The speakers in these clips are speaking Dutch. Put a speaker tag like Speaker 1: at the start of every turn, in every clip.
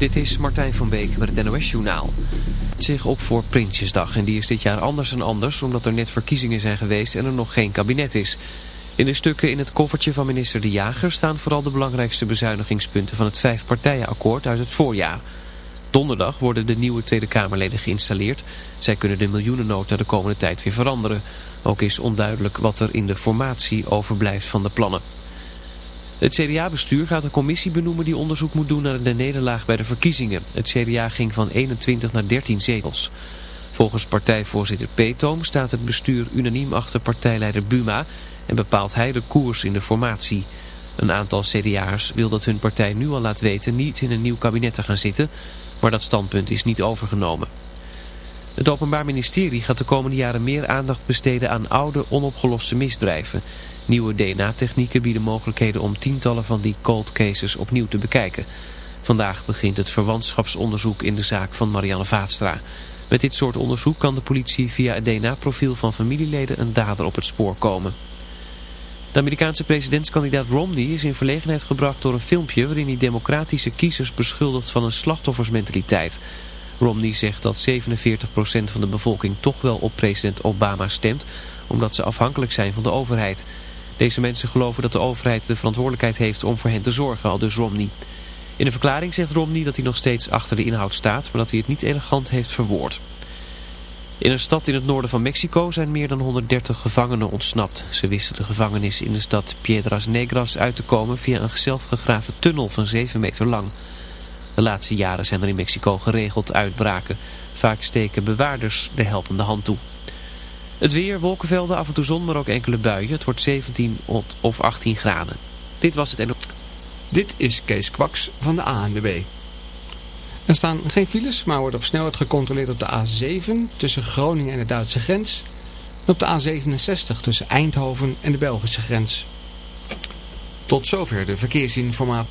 Speaker 1: Dit is Martijn van Beek met het NOS-journaal. zich op voor Prinsjesdag en die is dit jaar anders dan anders... omdat er net verkiezingen zijn geweest en er nog geen kabinet is. In de stukken in het koffertje van minister De Jager... staan vooral de belangrijkste bezuinigingspunten van het vijfpartijenakkoord uit het voorjaar. Donderdag worden de nieuwe Tweede Kamerleden geïnstalleerd. Zij kunnen de miljoenennota de komende tijd weer veranderen. Ook is onduidelijk wat er in de formatie overblijft van de plannen. Het CDA-bestuur gaat een commissie benoemen die onderzoek moet doen naar de nederlaag bij de verkiezingen. Het CDA ging van 21 naar 13 zetels. Volgens partijvoorzitter Peetoom staat het bestuur unaniem achter partijleider Buma en bepaalt hij de koers in de formatie. Een aantal CDA'ers wil dat hun partij nu al laat weten niet in een nieuw kabinet te gaan zitten, maar dat standpunt is niet overgenomen. Het Openbaar Ministerie gaat de komende jaren meer aandacht besteden aan oude, onopgeloste misdrijven. Nieuwe DNA-technieken bieden mogelijkheden om tientallen van die cold cases opnieuw te bekijken. Vandaag begint het verwantschapsonderzoek in de zaak van Marianne Vaatstra. Met dit soort onderzoek kan de politie via het DNA-profiel van familieleden een dader op het spoor komen. De Amerikaanse presidentskandidaat Romney is in verlegenheid gebracht door een filmpje waarin hij democratische kiezers beschuldigt van een slachtoffersmentaliteit. Romney zegt dat 47% van de bevolking toch wel op president Obama stemt, omdat ze afhankelijk zijn van de overheid. Deze mensen geloven dat de overheid de verantwoordelijkheid heeft om voor hen te zorgen, al dus Romney. In de verklaring zegt Romney dat hij nog steeds achter de inhoud staat, maar dat hij het niet elegant heeft verwoord. In een stad in het noorden van Mexico zijn meer dan 130 gevangenen ontsnapt. Ze wisten de gevangenis in de stad Piedras Negras uit te komen via een zelfgegraven tunnel van 7 meter lang. De laatste jaren zijn er in Mexico geregeld uitbraken. Vaak steken bewaarders de helpende hand toe. Het weer, wolkenvelden, af en toe zon, maar ook enkele buien. Het wordt 17 of 18 graden. Dit was het en...
Speaker 2: Dit is Kees Kwaks van de ANWB. Er staan geen files, maar wordt op snelheid gecontroleerd op de A7 tussen Groningen en de Duitse grens. En op de A67 tussen Eindhoven en de Belgische grens. Tot zover de verkeersinformatie.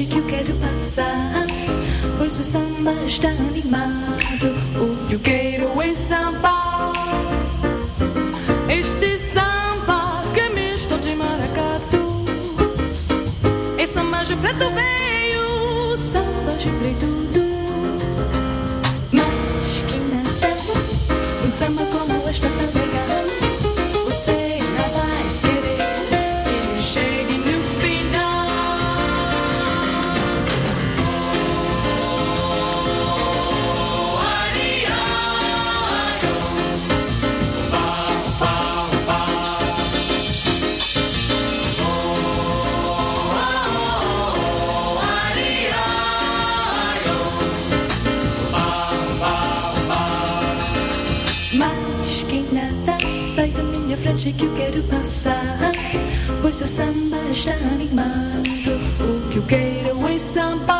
Speaker 3: Frente que eu quero passar. Pois o samba está animado. O que eu quero é samba. Este samba que é misto de maracatu. É samba de preto frente que eu quero passar. Pois seu samba está animado. O que eu quero é samba.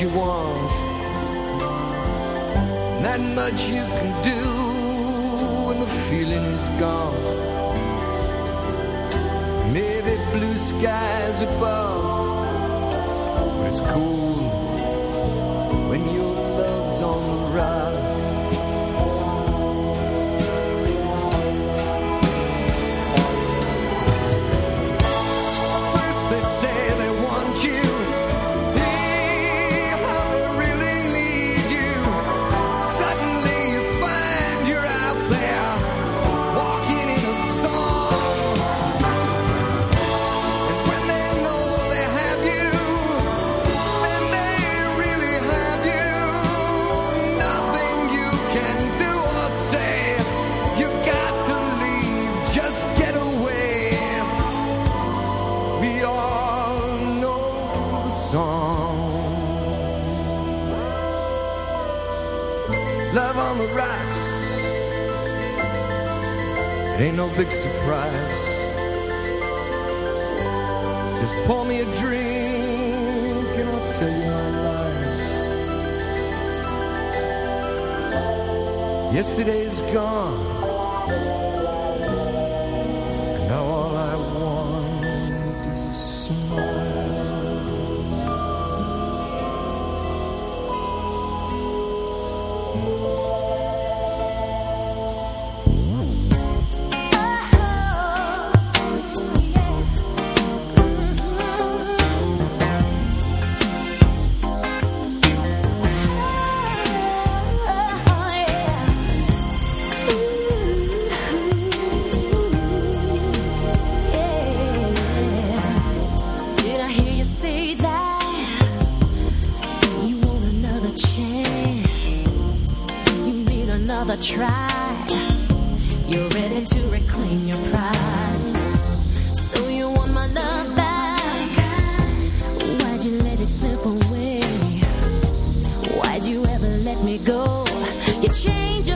Speaker 4: you want, not much you can do when the feeling is gone. Maybe blue skies above, but it's
Speaker 5: cold let me go? You change of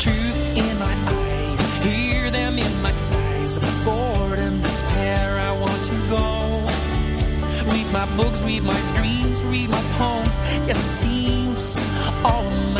Speaker 6: truth in my eyes, hear them in my sighs. Boredom, despair, I want to go. Read my books, read my dreams, read my poems. Yet it seems all amount to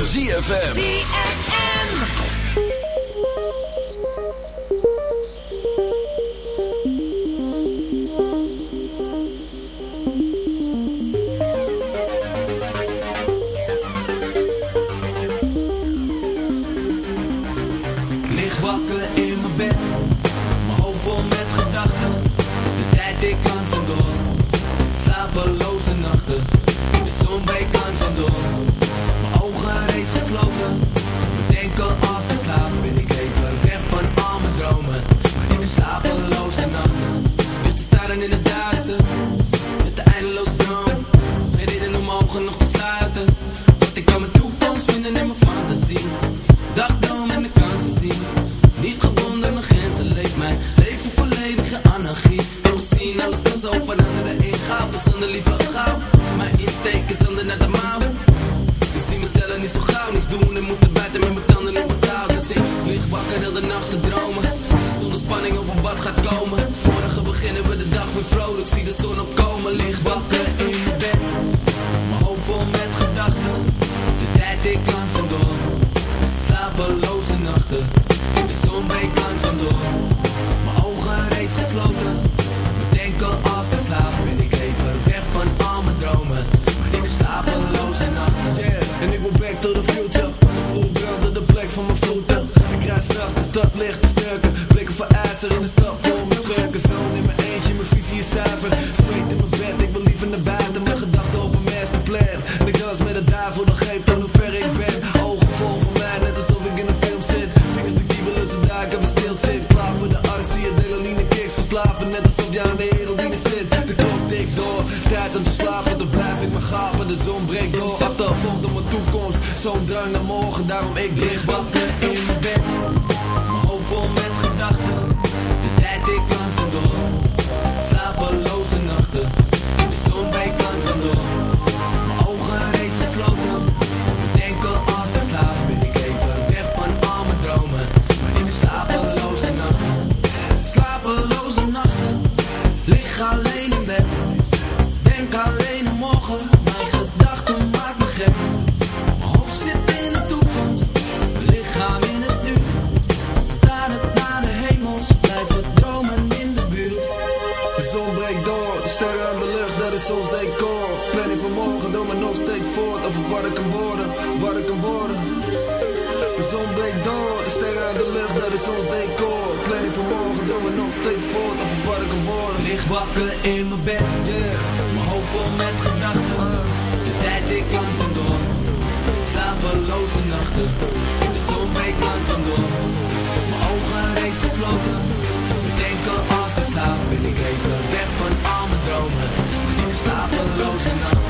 Speaker 7: van ZFM.
Speaker 8: Kans met de duivel, nog geeft aan hoe ver ik ben. Ogen volgen mij, net alsof ik in een film zit. Vingers die kiebelen, ze duiken, we stil zit Klaar voor de actie, adrenaline kicks verslaven. Net alsof jij aan de heroïne zit. De klok tikt door, tijd om te slapen, dan blijf ik maar gapen. De zon breekt door, achtervolgd op mijn toekomst. Zo'n drang naar morgen, daarom ik dicht wakker in mijn bed. Mijn hoofd vol met gedachten, de tijd ik en door. Slapeloze nachten. steeds voort of een wat ik geworden wakker in mijn bed, mijn hoofd vol met gedachten. De tijd ik langzaam door, slapeloze nachten. De zon breekt langzaam door, mijn ogen reeds gesloten. Denken als ik slaap ben ik even weg van al mijn dromen. Ik slapeloze nachten.